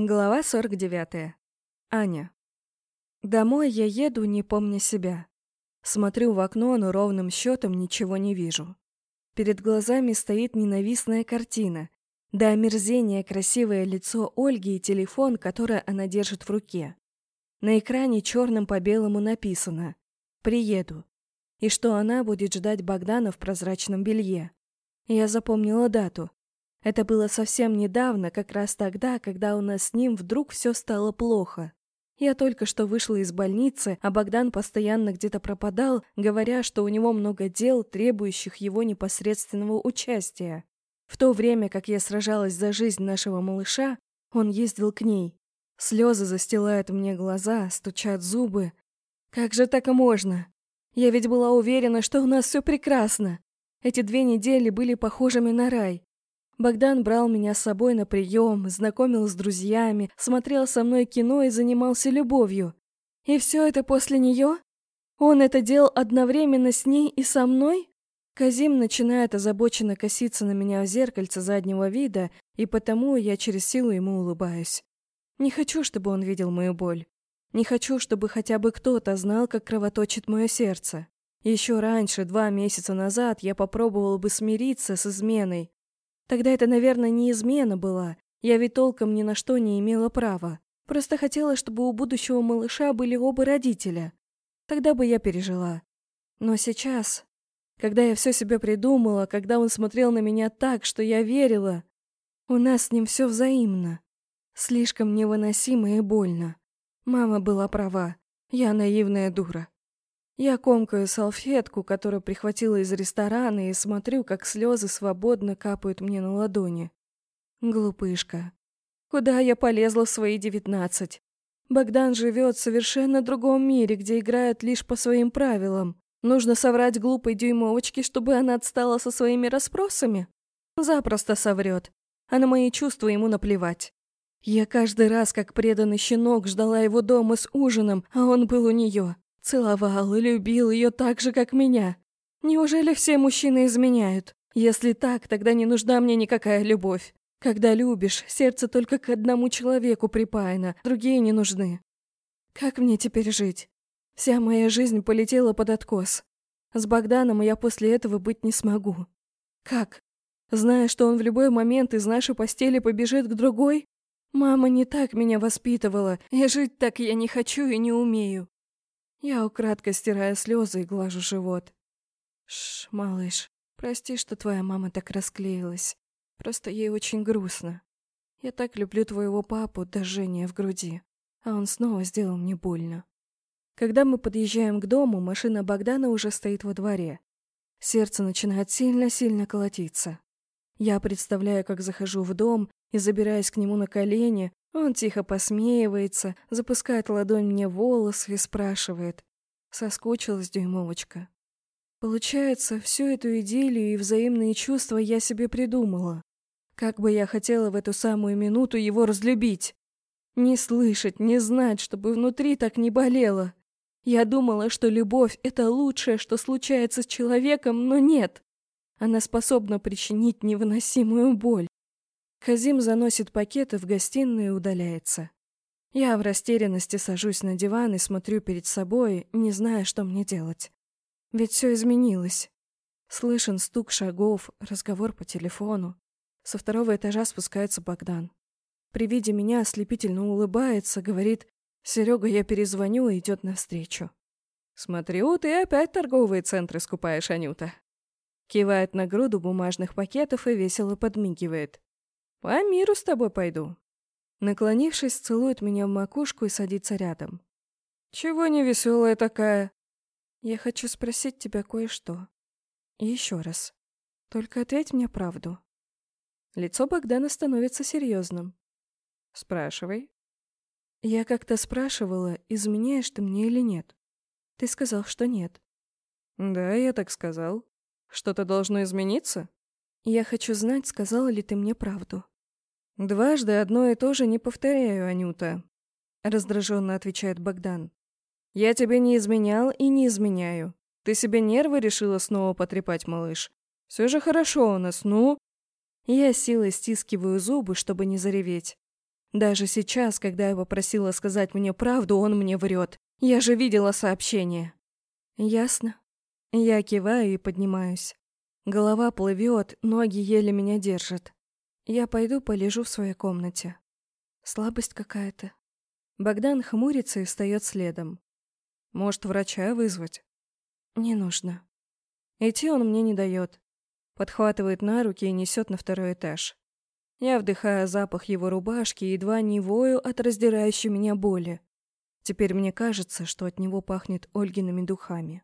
Глава 49. Аня. Домой я еду, не помня себя. Смотрю в окно, но ровным счетом ничего не вижу. Перед глазами стоит ненавистная картина. До омерзения красивое лицо Ольги и телефон, который она держит в руке. На экране черным по белому написано «Приеду». И что она будет ждать Богдана в прозрачном белье. Я запомнила дату. Это было совсем недавно, как раз тогда, когда у нас с ним вдруг все стало плохо. Я только что вышла из больницы, а Богдан постоянно где-то пропадал, говоря, что у него много дел, требующих его непосредственного участия. В то время, как я сражалась за жизнь нашего малыша, он ездил к ней. Слезы застилают мне глаза, стучат зубы. Как же так можно? Я ведь была уверена, что у нас все прекрасно. Эти две недели были похожими на рай. Богдан брал меня с собой на прием, знакомил с друзьями, смотрел со мной кино и занимался любовью. И все это после нее? Он это делал одновременно с ней и со мной? Казим начинает озабоченно коситься на меня в зеркальце заднего вида, и потому я через силу ему улыбаюсь. Не хочу, чтобы он видел мою боль. Не хочу, чтобы хотя бы кто-то знал, как кровоточит мое сердце. Еще раньше, два месяца назад, я попробовала бы смириться с изменой, Тогда это, наверное, не измена была. Я ведь толком ни на что не имела права. Просто хотела, чтобы у будущего малыша были оба родителя. Тогда бы я пережила. Но сейчас, когда я все себе придумала, когда он смотрел на меня так, что я верила, у нас с ним все взаимно. Слишком невыносимо и больно. Мама была права. Я наивная дура. Я комкаю салфетку, которую прихватила из ресторана, и смотрю, как слезы свободно капают мне на ладони. Глупышка. Куда я полезла в свои девятнадцать? Богдан живет в совершенно другом мире, где играют лишь по своим правилам. Нужно соврать глупой дюймовочке, чтобы она отстала со своими расспросами? Запросто соврет. А на мои чувства ему наплевать. Я каждый раз, как преданный щенок, ждала его дома с ужином, а он был у нее. Целовал и любил ее так же, как меня. Неужели все мужчины изменяют? Если так, тогда не нужна мне никакая любовь. Когда любишь, сердце только к одному человеку припаяно, другие не нужны. Как мне теперь жить? Вся моя жизнь полетела под откос. С Богданом я после этого быть не смогу. Как? Зная, что он в любой момент из нашей постели побежит к другой? Мама не так меня воспитывала, и жить так я не хочу и не умею. Я украдкой стираю слезы и глажу живот. Шш, малыш, прости, что твоя мама так расклеилась. Просто ей очень грустно. Я так люблю твоего папу до жжения в груди, а он снова сделал мне больно. Когда мы подъезжаем к дому, машина Богдана уже стоит во дворе. Сердце начинает сильно-сильно колотиться. Я представляю, как захожу в дом и забираюсь к нему на колени, он тихо посмеивается, запускает ладонь мне в волосы и спрашивает. Соскучилась дюймовочка. Получается, всю эту идиллию и взаимные чувства я себе придумала. Как бы я хотела в эту самую минуту его разлюбить. Не слышать, не знать, чтобы внутри так не болело. Я думала, что любовь — это лучшее, что случается с человеком, но нет. Она способна причинить невыносимую боль. Казим заносит пакеты в гостиную и удаляется. Я в растерянности сажусь на диван и смотрю перед собой, не зная, что мне делать. Ведь все изменилось. Слышен стук шагов, разговор по телефону. Со второго этажа спускается Богдан. При виде меня ослепительно улыбается, говорит «Серега, я перезвоню» и идет навстречу. «Смотрю, ты опять торговые центры скупаешь, Анюта». Кивает на груду бумажных пакетов и весело подмигивает. По миру с тобой пойду. Наклонившись, целует меня в макушку и садится рядом. Чего не веселая такая? Я хочу спросить тебя кое-что. И еще раз. Только ответь мне правду. Лицо Богдана становится серьезным. Спрашивай. Я как-то спрашивала, изменяешь ты мне или нет. Ты сказал, что нет. Да, я так сказал. Что-то должно измениться? Я хочу знать, сказала ли ты мне правду. Дважды одно и то же не повторяю, Анюта, раздраженно отвечает Богдан. Я тебе не изменял и не изменяю. Ты себе нервы решила снова потрепать, малыш. Все же хорошо у нас, ну. Я силой стискиваю зубы, чтобы не зареветь. Даже сейчас, когда я попросила сказать мне правду, он мне врет. Я же видела сообщение. Ясно. Я киваю и поднимаюсь. Голова плывет, ноги еле меня держат. Я пойду полежу в своей комнате. Слабость какая-то. Богдан хмурится и встает следом. Может, врача вызвать? Не нужно. Идти он мне не дает. Подхватывает на руки и несет на второй этаж. Я вдыхаю запах его рубашки и едва не вою от раздирающей меня боли. Теперь мне кажется, что от него пахнет Ольгиными духами.